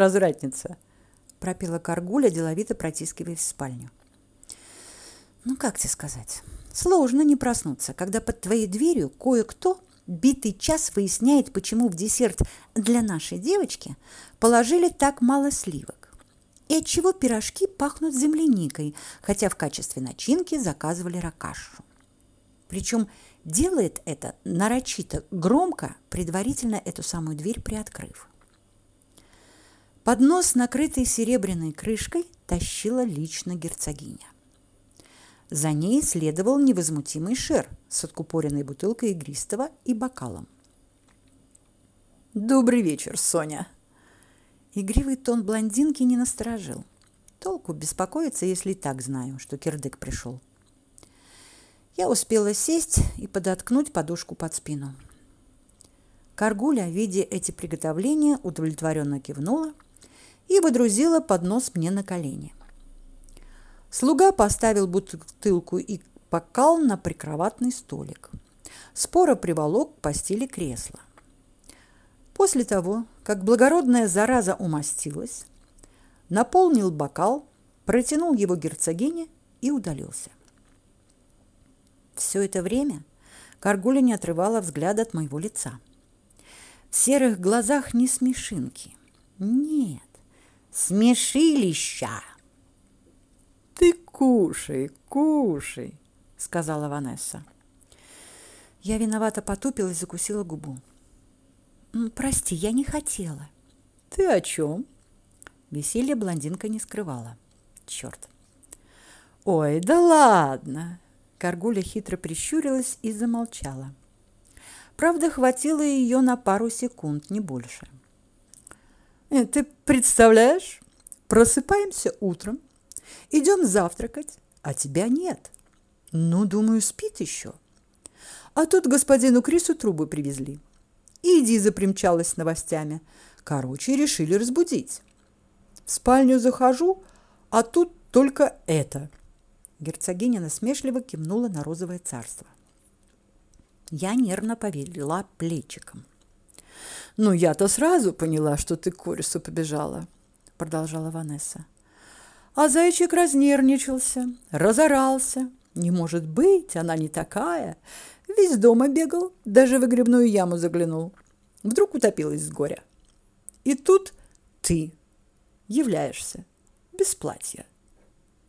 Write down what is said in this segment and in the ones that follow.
Развратница? Пропела Каргуля, деловито протискиваясь в спальню. Ну, как тебе сказать? Сложно не проснуться, когда под твоей дверью кое-кто битый час выясняет, почему в десерт для нашей девочки положили так мало сливок. И отчего пирожки пахнут земляникой, хотя в качестве начинки заказывали ракашу. Причем делает это нарочито громко, предварительно эту самую дверь приоткрыв. Поднос, накрытый серебряной крышкой, тащила лично герцогиня. За ней следовал невозмутимый шер с откупоренной бутылкой игристого и бокалом. «Добрый вечер, Соня!» Игривый тон блондинки не насторожил. Толку беспокоиться, если и так знаю, что кирдык пришел. Я успела сесть и подоткнуть подушку под спину. Каргуля, видя эти приготовления, удовлетворенно кивнула и водрузила поднос мне на колени. Слуга поставил бутылку и бокал на прикроватный столик. Спора приволок к постели кресло. После того, как благородная зараза умастилась, наполнил бокал, протянул его герцогине и удалился. Все это время Каргуля не отрывала взгляда от моего лица. В серых глазах не смешинки. Нет, смешилища. «Ты кушай, кушай», — сказала Ванесса. Я виновато потупилась и закусила губу. «Прости, я не хотела». «Ты о чем?» Веселье блондинка не скрывала. Черт. «Ой, да ладно!» Каргуля хитро прищурилась и замолчала. Правда, хватило ее на пару секунд, не больше. «Э, «Ты представляешь? Просыпаемся утром, Идем завтракать, а тебя нет. Ну, думаю, спит еще. А тут господину Крису трубы привезли. Иди запримчалась с новостями. Короче, решили разбудить. В спальню захожу, а тут только это. Герцогиня насмешливо кивнула на розовое царство. Я нервно повела плечиком. «Ну, я-то сразу поняла, что ты к Корису побежала», — продолжала Ванесса. А зайчик разнервничался, разорался. Не может быть, она не такая. Весь дома бегал, даже в выгребную яму заглянул. Вдруг утопилась с горя. И тут ты являешься без платья.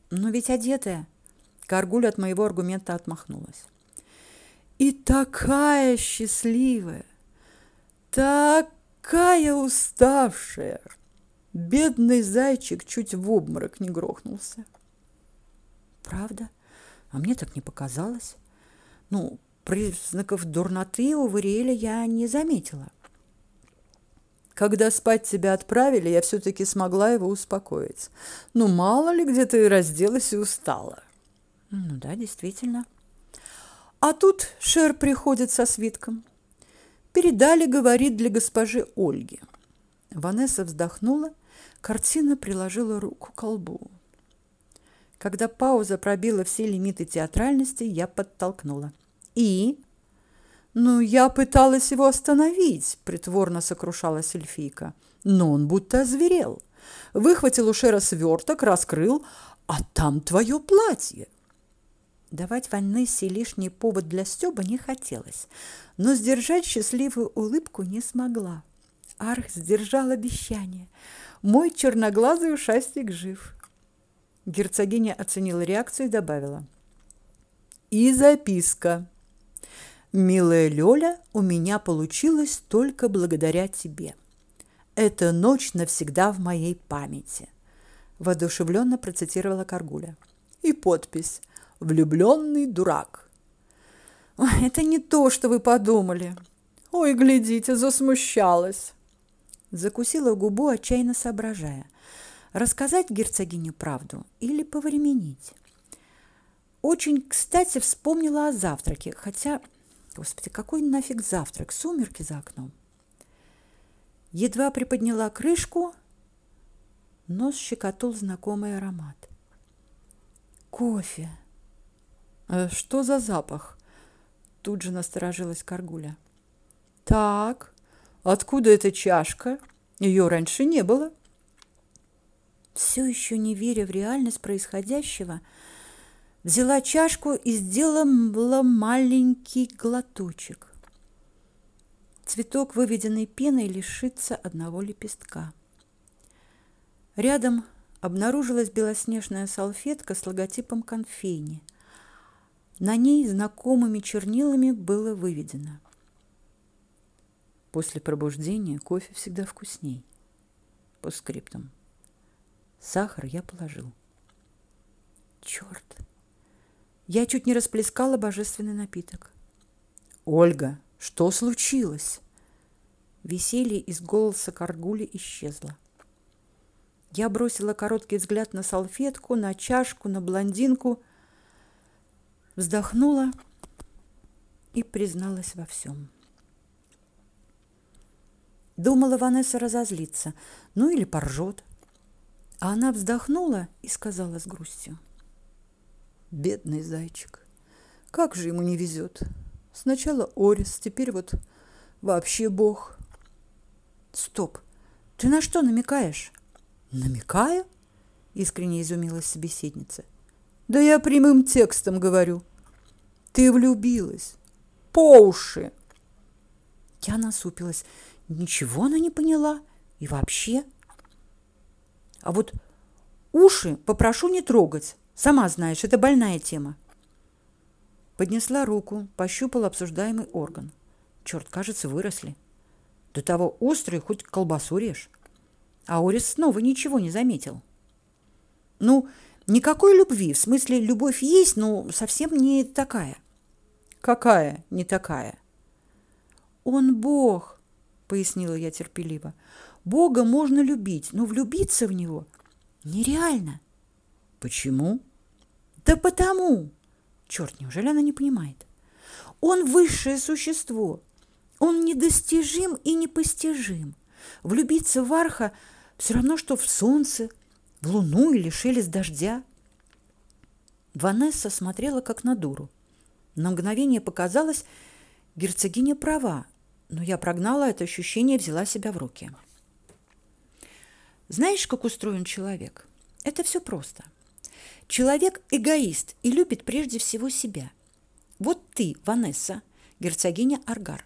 Но ведь одетая. Каргуль от моего аргумента отмахнулась. И такая счастливая, такая уставшая. Бедный зайчик чуть в обморок не грохнулся. Правда? А мне так не показалось. Ну, признаков дурноты у Вариэля я не заметила. Когда спать тебя отправили, я все-таки смогла его успокоить. Ну, мало ли, где ты разделась и устала. Ну да, действительно. А тут Шер приходит со свитком. Передали, говорит, для госпожи Ольги. Ванесса вздохнула Картина приложила руку к колбу. Когда пауза пробила все лимиты театральности, я подтолкнула. «И?» «Ну, я пыталась его остановить», — притворно сокрушалась эльфийка. Но он будто озверел. Выхватил у Шера сверток, раскрыл, а там твое платье. Давать Ванессе лишний повод для стёба не хотелось, но сдержать счастливую улыбку не смогла. Арх сдержал обещание — мой черноглазый ушастик жив. Герцогиня оценила реакцию и добавила. И записка. Милая Лёля, у меня получилось только благодаря тебе. Эта ночь навсегда в моей памяти. Воодушевленно процитировала Каргуля. И подпись «Влюбленный дурак». Ой, это не то, что вы подумали. Ой, глядите, засмущалась. Закусила губу, отчаянно соображая, рассказать герцогине правду или повременить. Очень, кстати, вспомнила о завтраке, хотя, господи, какой нафиг завтрак, сумерки за окном. Едва приподняла крышку, нос щекотал знакомый аромат. Кофе. «Э, что за запах? Тут же насторожилась Каргуля. Так, Откуда эта чашка? Ее раньше не было. Все еще не веря в реальность происходящего, взяла чашку и сделала маленький глоточек. Цветок, выведенный пеной, лишится одного лепестка. Рядом обнаружилась белоснежная салфетка с логотипом конфейни. На ней знакомыми чернилами было выведено. После пробуждения кофе всегда вкусней. По скриптам. Сахар я положил. Черт! Я чуть не расплескала божественный напиток. Ольга, что случилось? Веселье из голоса Каргули исчезло. Я бросила короткий взгляд на салфетку, на чашку, на блондинку, вздохнула и призналась во всем. Думала, Ванесса разозлится, ну или поржет. А она вздохнула и сказала с грустью. Бедный зайчик. Как же ему не везет. Сначала Орис, теперь вот вообще бог. Стоп. Ты на что намекаешь? Намекаю? Искренне изумилась собеседница. Да я прямым текстом говорю. Ты влюбилась. По уши. Я насупилась. Ничего она не поняла. И вообще... А вот уши попрошу не трогать. Сама знаешь, это больная тема. Поднесла руку, пощупала обсуждаемый орган. Черт, кажется, выросли. До того острые, хоть колбасу режь. А Орис снова ничего не заметил. Ну, никакой любви, в смысле, любовь есть, но совсем не такая. Какая не такая? Он Бог, пояснила я терпеливо. Бога можно любить, но влюбиться в него нереально. Почему? Да потому. Черт, неужели она не понимает? Он высшее существо. Он недостижим и непостижим. Влюбиться в Арха все равно, что в солнце, в луну или шелест дождя. Ванесса смотрела как на дуру. На мгновение показалось, герцогиня права, но я прогнала это ощущение и взяла себя в руки. Знаешь, как устроен человек? Это все просто. Человек эгоист и любит прежде всего себя. Вот ты, Ванесса, герцогиня Аргар.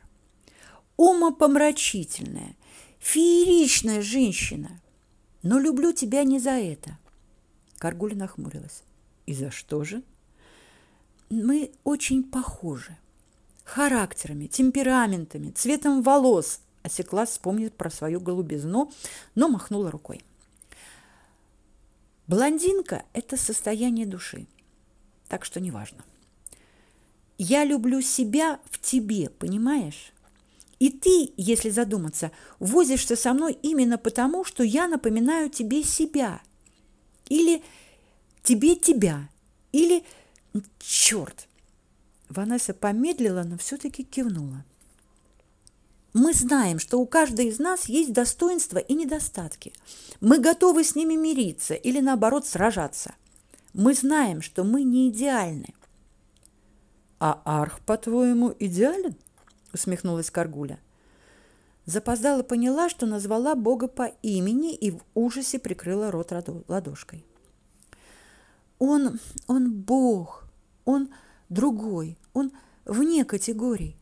Умопомрачительная, фееричная женщина. Но люблю тебя не за это. Каргуля нахмурилась. И за что же? Мы очень похожи. Характерами, темпераментами, цветом волос. Осеклась, вспомнит про свою голубизну, но махнула рукой. Блондинка – это состояние души, так что неважно. Я люблю себя в тебе, понимаешь? И ты, если задуматься, возишься со мной именно потому, что я напоминаю тебе себя. Или тебе тебя. Или черт. Ванесса помедлила, но все-таки кивнула. Мы знаем, что у каждой из нас есть достоинства и недостатки. Мы готовы с ними мириться или, наоборот, сражаться. Мы знаем, что мы не идеальны. «А Арх, по-твоему, идеален?» – усмехнулась Каргуля. Запоздала поняла, что назвала Бога по имени и в ужасе прикрыла рот ладошкой. «Он, он Бог, он другой, он вне категорий.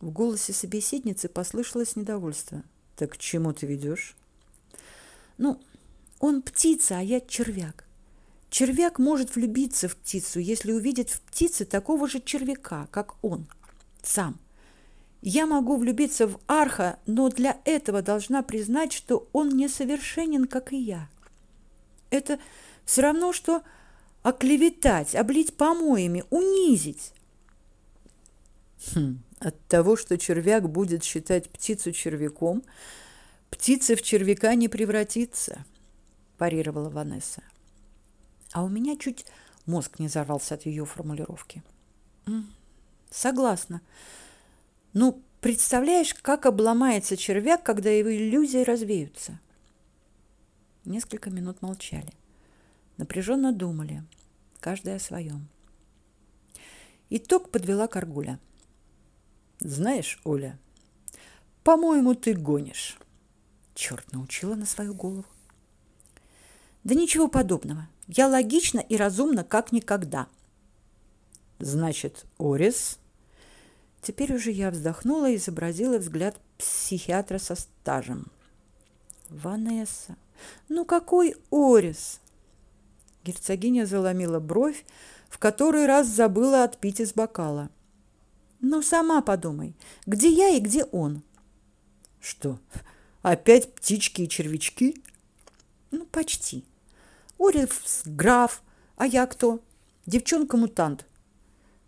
В голосе собеседницы послышалось недовольство. Так к чему ты ведешь? Ну, он птица, а я червяк. Червяк может влюбиться в птицу, если увидит в птице такого же червяка, как он сам. Я могу влюбиться в Арха, но для этого должна признать, что он несовершенен, как и я. Это все равно, что оклеветать, облить помоями, унизить. Хм, от того, что червяк будет считать птицу червяком, птица в червяка не превратится, парировала Ванесса. А у меня чуть мозг не взорвался от ее формулировки. Согласна. Ну, представляешь, как обломается червяк, когда его иллюзии развеются? Несколько минут молчали. Напряженно думали, каждый о своем. Итог подвела Каргуля. Знаешь, Оля, по-моему, ты гонишь. Черт, научила на свою голову. Да ничего подобного. Я логична и разумна, как никогда. Значит, Орис... Теперь уже я вздохнула и изобразила взгляд психиатра со стажем. Ванесса, ну какой Орис? Герцогиня заломила бровь, в который раз забыла отпить из бокала. Ну сама подумай, где я и где он? Что? Опять птички и червячки? Ну, почти. Орис граф, а я кто? Девчонка-мутант.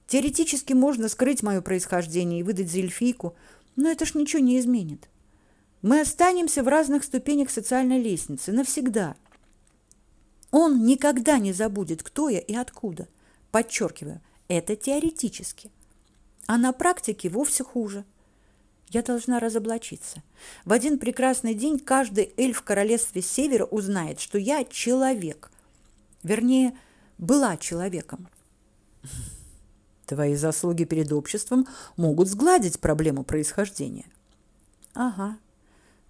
Теоретически можно скрыть мое происхождение и выдать за эльфийку, но это ж ничего не изменит. Мы останемся в разных ступенях социальной лестницы навсегда. Он никогда не забудет, кто я и откуда. Подчеркиваю, это теоретически. А на практике вовсе хуже. Я должна разоблачиться. В один прекрасный день каждый эльф в королевстве Севера узнает, что я человек. Вернее, была человеком. Твои заслуги перед обществом могут сгладить проблему происхождения. Ага.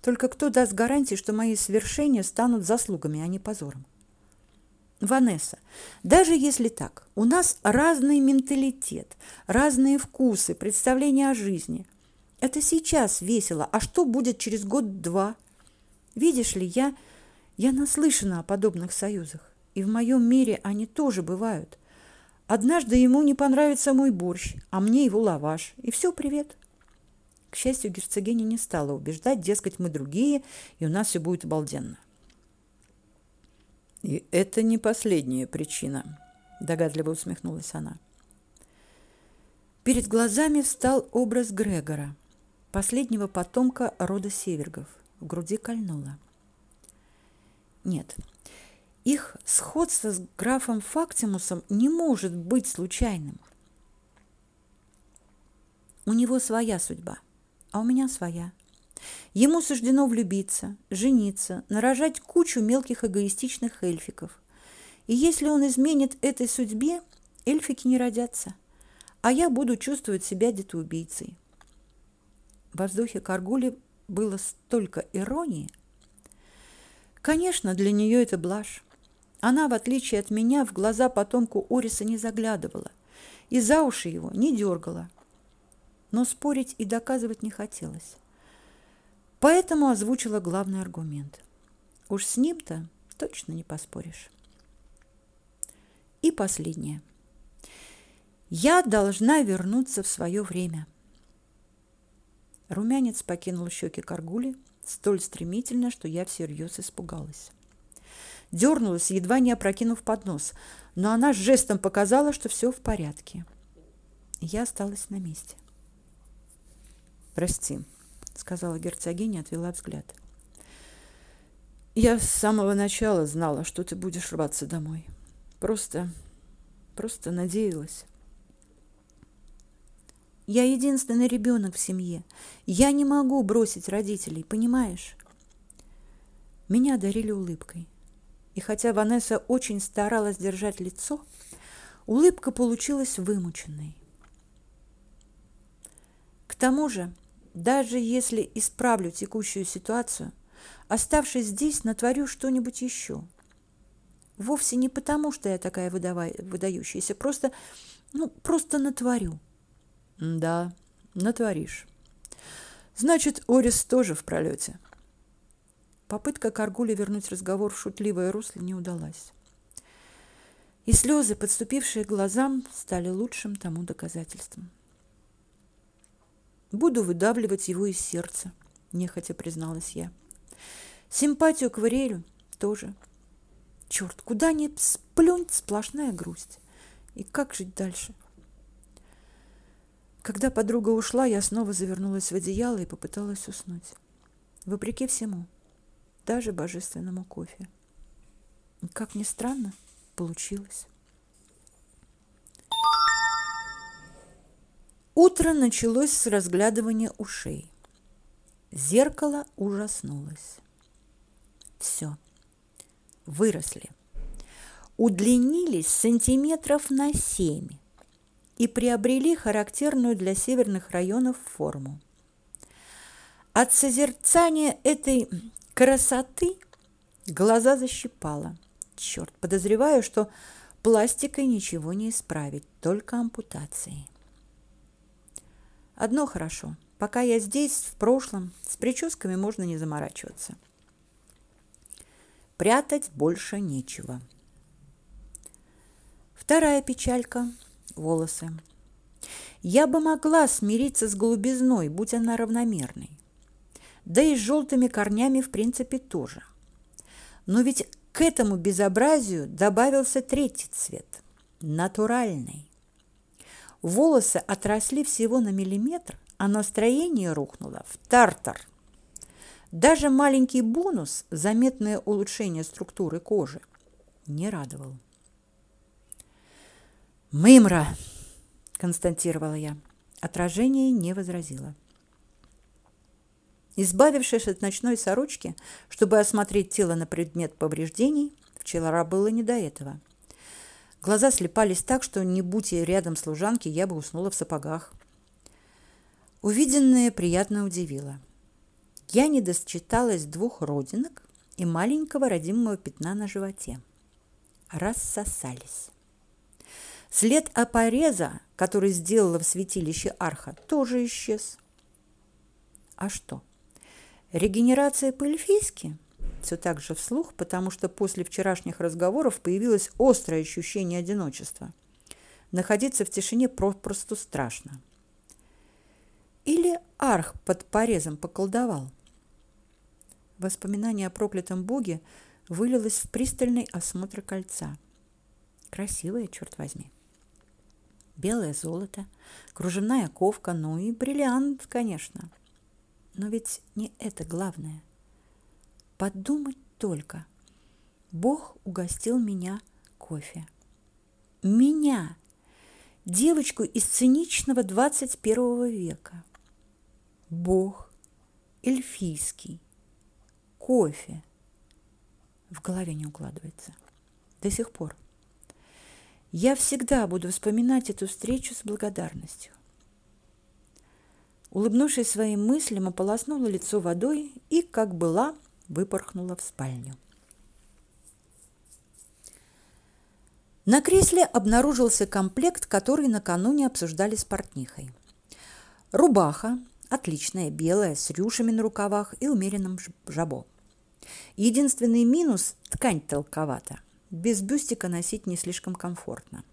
Только кто даст гарантии, что мои свершения станут заслугами, а не позором? Ванесса, даже если так, у нас разный менталитет, разные вкусы, представления о жизни. Это сейчас весело, а что будет через год-два? Видишь ли, я я наслышана о подобных союзах, и в моем мире они тоже бывают. Однажды ему не понравится мой борщ, а мне его лаваш, и все, привет. К счастью, герцогиня не стала убеждать, дескать, мы другие, и у нас все будет обалденно. И это не последняя причина, догадливо усмехнулась она. Перед глазами встал образ Грегора, последнего потомка рода Севергов. В груди кольнуло. Нет, их сходство с графом Фактимусом не может быть случайным. У него своя судьба, а у меня своя. Ему суждено влюбиться, жениться, нарожать кучу мелких эгоистичных эльфиков. И если он изменит этой судьбе, эльфики не родятся, а я буду чувствовать себя детоубийцей. Во вздохе Каргули было столько иронии. Конечно, для нее это блажь. Она, в отличие от меня, в глаза потомку Ориса не заглядывала и за уши его не дергала. Но спорить и доказывать не хотелось. Поэтому озвучила главный аргумент. Уж с ним-то точно не поспоришь. И последнее. Я должна вернуться в свое время. Румянец покинул щеки Каргули столь стремительно, что я всерьез испугалась. Дернулась, едва не опрокинув поднос, но она жестом показала, что все в порядке. Я осталась на месте. «Прости», сказала герцогиня, отвела взгляд. Я с самого начала знала, что ты будешь рваться домой. Просто просто надеялась. Я единственный ребенок в семье. Я не могу бросить родителей, понимаешь? Меня одарили улыбкой. И хотя Ванесса очень старалась держать лицо, улыбка получилась вымученной. К тому же, даже если исправлю текущую ситуацию, оставшись здесь, натворю что-нибудь еще. Вовсе не потому, что я такая выдающаяся, просто, ну, просто натворю. Да, натворишь. Значит, Орис тоже в пролете. Попытка Каргули вернуть разговор в шутливое русло не удалась. И слезы, подступившие к глазам, стали лучшим тому доказательством. Буду выдавливать его из сердца, нехотя призналась я. Симпатию к Варелю тоже. Черт, куда ни сплюнь, сплошная грусть. И как жить дальше? Когда подруга ушла, я снова завернулась в одеяло и попыталась уснуть. Вопреки всему, даже божественному кофе. Как ни странно, получилось. Утро началось с разглядывания ушей. Зеркало ужаснулось. Все. Выросли. Удлинились сантиметров на семь и приобрели характерную для северных районов форму. От созерцания этой красоты глаза защипало. Черт, подозреваю, что пластикой ничего не исправить, только ампутацией. Одно хорошо. Пока я здесь, в прошлом, с прическами можно не заморачиваться. Прятать больше нечего. Вторая печалька – волосы. Я бы могла смириться с голубизной, будь она равномерной. Да и с желтыми корнями, в принципе, тоже. Но ведь к этому безобразию добавился третий цвет – натуральный. Волосы отросли всего на миллиметр, а настроение рухнуло в тартар. Даже маленький бонус, заметное улучшение структуры кожи, не радовал. «Мымра!» – констатировала я. Отражение не возразило. Избавившись от ночной сорочки, чтобы осмотреть тело на предмет повреждений, вчера было не до этого. Глаза слепались так, что не будь я рядом служанки, я бы уснула в сапогах. Увиденное приятно удивило. Я не досчиталась двух родинок и маленького родимого пятна на животе. Рассосались. След опореза, который сделала в святилище Арха, тоже исчез. А что? Регенерация по-эльфийски? Все так же вслух, потому что после вчерашних разговоров появилось острое ощущение одиночества. Находиться в тишине просто страшно. Или Арх под порезом поколдовал? Воспоминание о проклятом боге вылилось в пристальный осмотр кольца. Красивое, черт возьми белое золото, кружевная ковка, ну и бриллиант, конечно. Но ведь не это главное. Подумать только. Бог угостил меня кофе. Меня, девочку из циничного 21 века. Бог эльфийский. Кофе. В голове не укладывается. До сих пор. Я всегда буду вспоминать эту встречу с благодарностью. Улыбнувшись своим мыслям, ополоснула лицо водой и, как была, выпорхнула в спальню. На кресле обнаружился комплект, который накануне обсуждали с портнихой. Рубаха, отличная, белая, с рюшами на рукавах и умеренным жабо. Единственный минус – ткань толковата. Без бюстика носить не слишком комфортно.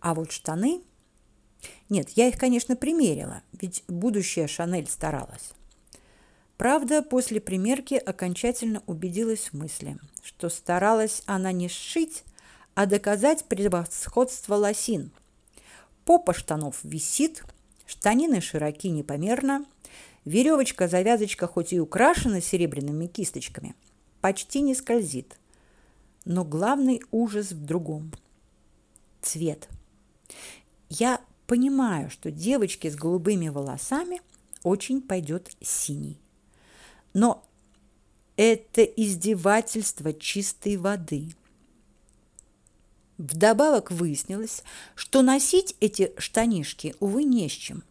А вот штаны... Нет, я их, конечно, примерила, ведь будущая Шанель старалась. Правда, после примерки окончательно убедилась в мысли, что старалась она не сшить, а доказать превосходство лосин. Попа штанов висит, штанины широки непомерно, веревочка-завязочка хоть и украшена серебряными кисточками, почти не скользит но главный ужас в другом. Цвет. Я понимаю, что девочке с голубыми волосами очень пойдет синий. Но это издевательство чистой воды. Вдобавок выяснилось, что носить эти штанишки, увы, не с чем.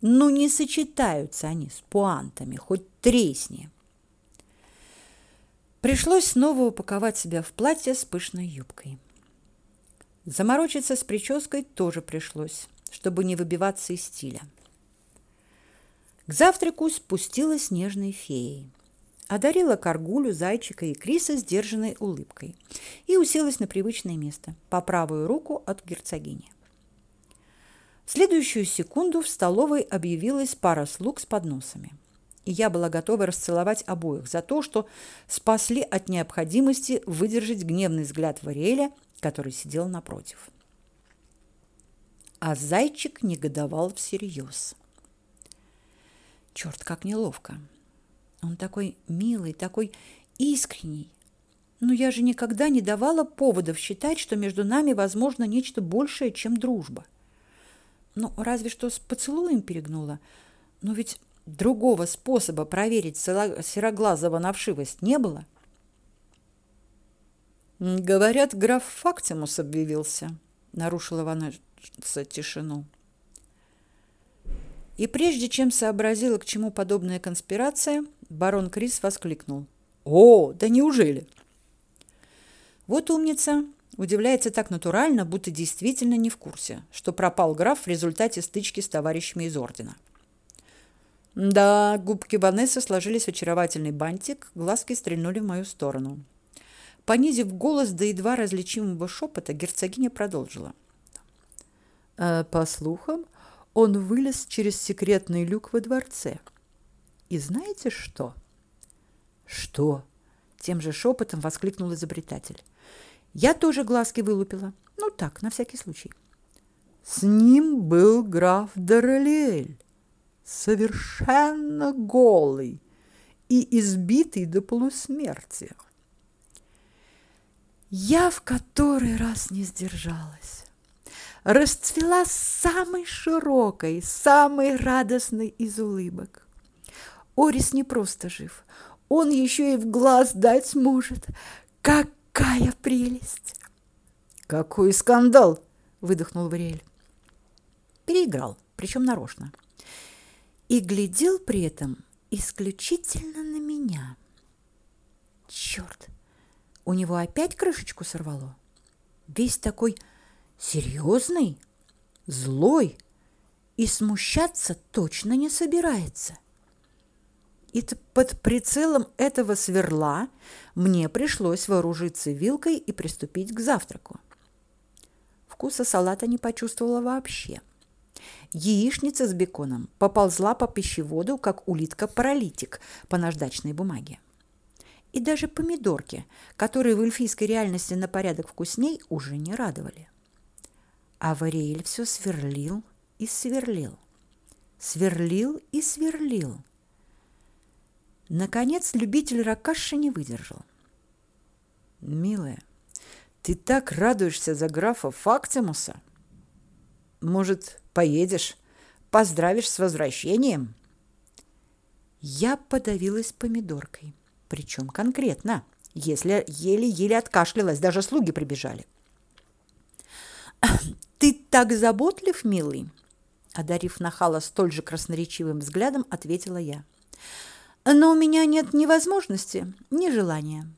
Ну, не сочетаются они с пуантами, хоть тресни. Пришлось снова упаковать себя в платье с пышной юбкой. Заморочиться с прической тоже пришлось, чтобы не выбиваться из стиля. К завтраку спустилась нежной феей. Одарила Каргулю, Зайчика и Криса сдержанной улыбкой и уселась на привычное место, по правую руку от герцогини. В следующую секунду в столовой объявилась пара слуг с подносами – и я была готова расцеловать обоих за то, что спасли от необходимости выдержать гневный взгляд Вариэля, который сидел напротив. А зайчик негодовал всерьез. Черт, как неловко. Он такой милый, такой искренний. Но я же никогда не давала поводов считать, что между нами возможно нечто большее, чем дружба. Ну, разве что с поцелуем перегнула. Но ведь Другого способа проверить Сероглазого на вшивость не было. Говорят, граф Фактимус объявился, нарушила Ванесса тишину. И прежде чем сообразила, к чему подобная конспирация, барон Крис воскликнул: О, да неужели? Вот умница. Удивляется так натурально, будто действительно не в курсе, что пропал граф в результате стычки с товарищами из ордена. Да, губки Ванессы сложились в очаровательный бантик, глазки стрельнули в мою сторону. Понизив голос до едва различимого шепота, герцогиня продолжила. «Э, по слухам, он вылез через секретный люк во дворце. И знаете что? Что? Тем же шепотом воскликнул изобретатель. Я тоже глазки вылупила. Ну так, на всякий случай. С ним был граф Дорелель, совершенно голый и избитый до полусмерти. Я в который раз не сдержалась. Расцвела самой широкой, самой радостной из улыбок. Орис не просто жив, он еще и в глаз дать может. Какая прелесть! Какой скандал! выдохнул Вариэль. Переиграл, причем нарочно. И глядел при этом исключительно на меня. Черт! У него опять крышечку сорвало. Весь такой серьезный, злой и смущаться точно не собирается. И под прицелом этого сверла мне пришлось вооружиться вилкой и приступить к завтраку. Вкуса салата не почувствовала вообще. Яичница с беконом поползла по пищеводу, как улитка-паралитик по наждачной бумаге и даже помидорки, которые в эльфийской реальности на порядок вкусней, уже не радовали. А Вариэль все сверлил и сверлил. Сверлил и сверлил. Наконец любитель ракаши не выдержал. «Милая, ты так радуешься за графа Фактимуса. Может, поедешь, поздравишь с возвращением?» Я подавилась помидоркой причем конкретно, если еле-еле откашлялась, даже слуги прибежали. «Ты так заботлив, милый!» Одарив нахала столь же красноречивым взглядом, ответила я. «Но у меня нет ни возможности, ни желания».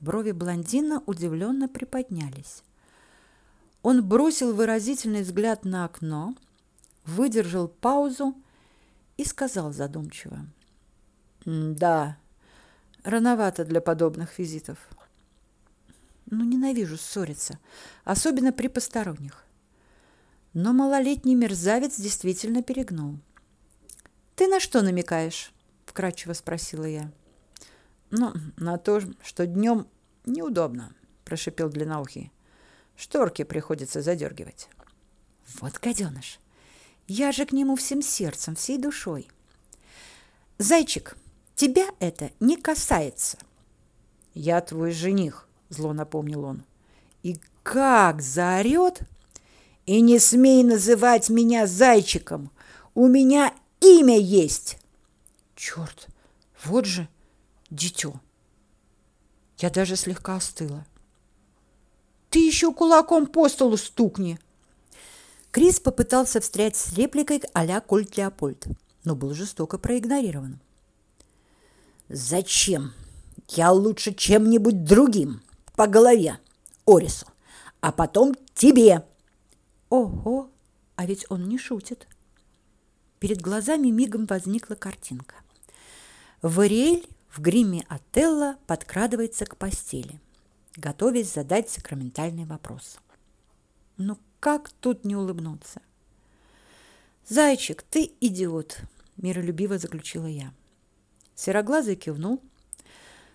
Брови блондина удивленно приподнялись. Он бросил выразительный взгляд на окно, выдержал паузу и сказал задумчиво. «Да, Рановато для подобных визитов. Ну, ненавижу ссориться, особенно при посторонних. Но малолетний мерзавец действительно перегнул. «Ты на что намекаешь?» – вкратчиво спросила я. «Ну, на то, что днем неудобно», – прошипел длинноухий. «Шторки приходится задергивать». «Вот гаденыш! Я же к нему всем сердцем, всей душой!» «Зайчик, Тебя это не касается. Я твой жених, зло напомнил он. И как заорет! И не смей называть меня зайчиком. У меня имя есть. Черт, вот же дитё. Я даже слегка остыла. Ты еще кулаком по столу стукни. Крис попытался встрять с репликой а-ля Кольт Леопольд, но был жестоко проигнорирован. Зачем? Я лучше чем-нибудь другим по голове Орису, а потом тебе. Ого, а ведь он не шутит. Перед глазами мигом возникла картинка. Вариэль в гриме Отелло подкрадывается к постели, готовясь задать сакраментальный вопрос. Ну как тут не улыбнуться? Зайчик, ты идиот, миролюбиво заключила я. Сероглазый кивнул,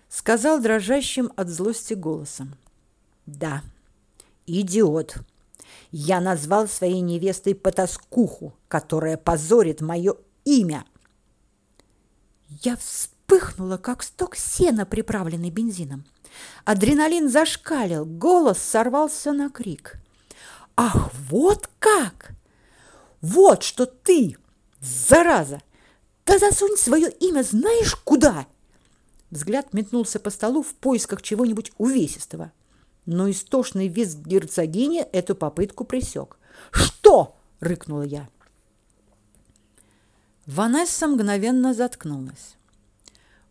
сказал дрожащим от злости голосом: "Да, идиот. Я назвал своей невестой потаскуху, которая позорит мое имя". Я вспыхнула, как сток сена, приправленный бензином. Адреналин зашкалил, голос сорвался на крик. Ах, вот как! Вот что ты, зараза, да засунь свое имя знаешь куда!» Взгляд метнулся по столу в поисках чего-нибудь увесистого. Но истошный визг герцогини эту попытку пресек. «Что?» — рыкнула я. Ванесса мгновенно заткнулась.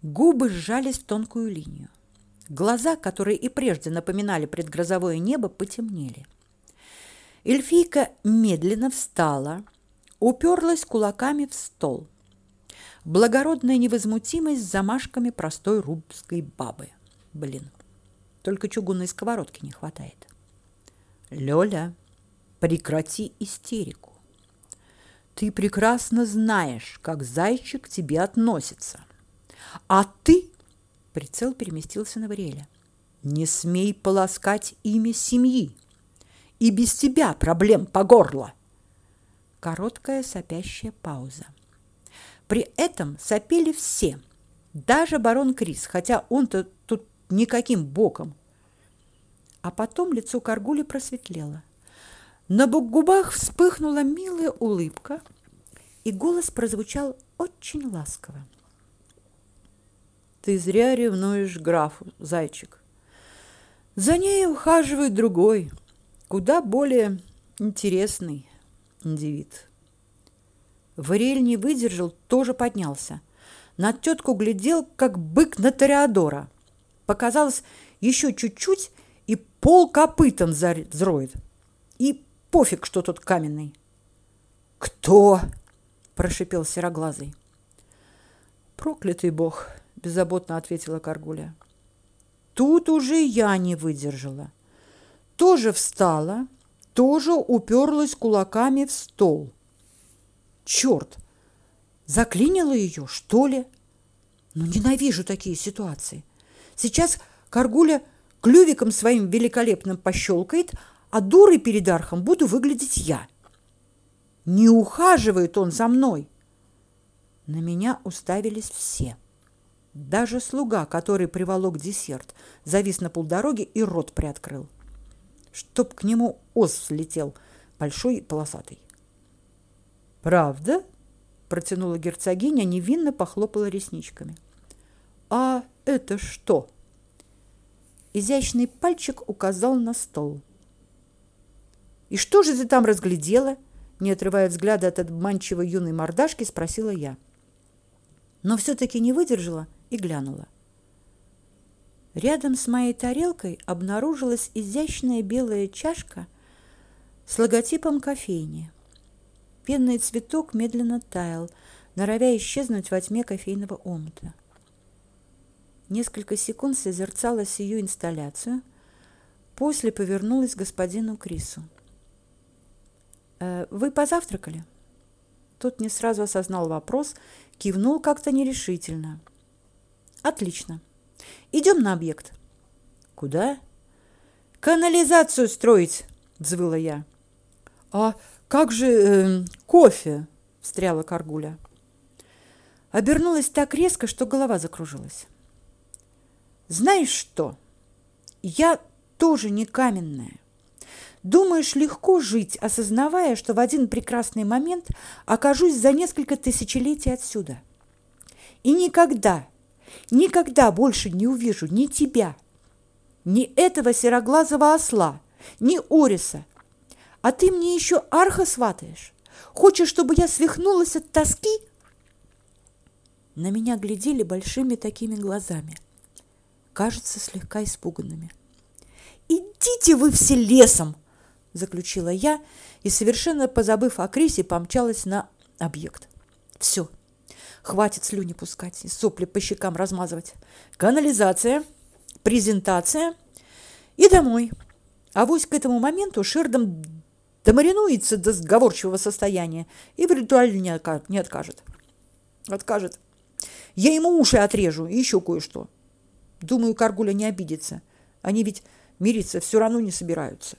Губы сжались в тонкую линию. Глаза, которые и прежде напоминали предгрозовое небо, потемнели. Эльфийка медленно встала, уперлась кулаками в стол. Благородная невозмутимость с замашками простой рубской бабы. Блин, только чугунной сковородки не хватает. Лёля, прекрати истерику. Ты прекрасно знаешь, как зайчик к тебе относится. А ты, прицел переместился на Вариэля, не смей полоскать имя семьи. И без тебя проблем по горло. Короткая сопящая пауза. При этом сопели все, даже барон Крис, хотя он-то тут никаким боком. А потом лицо Каргули просветлело. На губах вспыхнула милая улыбка, и голос прозвучал очень ласково. Ты зря ревнуешь графу, зайчик. За ней ухаживает другой, куда более интересный индивид. Варель не выдержал, тоже поднялся. На тетку глядел, как бык на Тореадора. Показалось, еще чуть-чуть, и пол копытом взроет. И пофиг, что тут каменный. «Кто?» – прошипел сероглазый. «Проклятый бог!» – беззаботно ответила Каргуля. Тут уже я не выдержала. Тоже встала, тоже уперлась кулаками в стол. Черт! Заклинила ее, что ли? Ну, ненавижу такие ситуации. Сейчас Каргуля клювиком своим великолепным пощелкает, а дурой перед архом буду выглядеть я. Не ухаживает он за мной. На меня уставились все. Даже слуга, который приволок десерт, завис на полдороги и рот приоткрыл. Чтоб к нему ос слетел, большой и полосатый. «Правда?» – протянула герцогиня, невинно похлопала ресничками. «А это что?» Изящный пальчик указал на стол – и что же ты там разглядела? Не отрывая взгляда от обманчивой юной мордашки, спросила я. Но все-таки не выдержала и глянула. Рядом с моей тарелкой обнаружилась изящная белая чашка с логотипом кофейни. Пенный цветок медленно таял, норовя исчезнуть во тьме кофейного омута. Несколько секунд созерцала сию инсталляцию, после повернулась к господину Крису. Э, вы позавтракали? Тот не сразу осознал вопрос, кивнул как-то нерешительно. Отлично. Идем на объект. Куда? Канализацию строить, взвыла я. А как же э, кофе? встряла Каргуля. Обернулась так резко, что голова закружилась. Знаешь что? Я тоже не каменная. Думаешь, легко жить, осознавая, что в один прекрасный момент окажусь за несколько тысячелетий отсюда. И никогда, никогда больше не увижу ни тебя, ни этого сероглазого осла, ни Ориса. А ты мне еще арха сватаешь? Хочешь, чтобы я свихнулась от тоски? На меня глядели большими такими глазами, кажется, слегка испуганными. «Идите вы все лесом!» заключила я и, совершенно позабыв о Крисе, помчалась на объект. Все, хватит слюни пускать и сопли по щекам размазывать. Канализация, презентация и домой. А вось к этому моменту Шердом домаринуется до сговорчивого состояния и в ритуале не, не откажет. Откажет. Я ему уши отрежу и еще кое-что. Думаю, Каргуля не обидится. Они ведь мириться все равно не собираются.